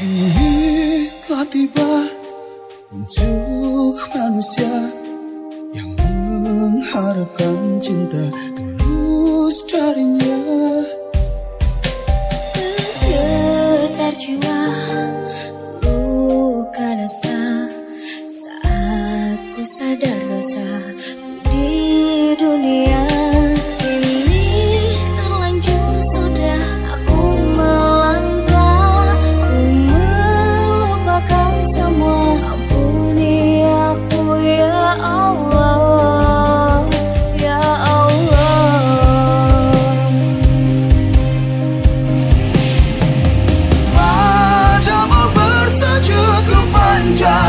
Kini telah tiba untuk manusia yang mengharapkan cinta tulus darinya. Getar jiwa, luka rasa saat ku sadar rasa di dunia. 장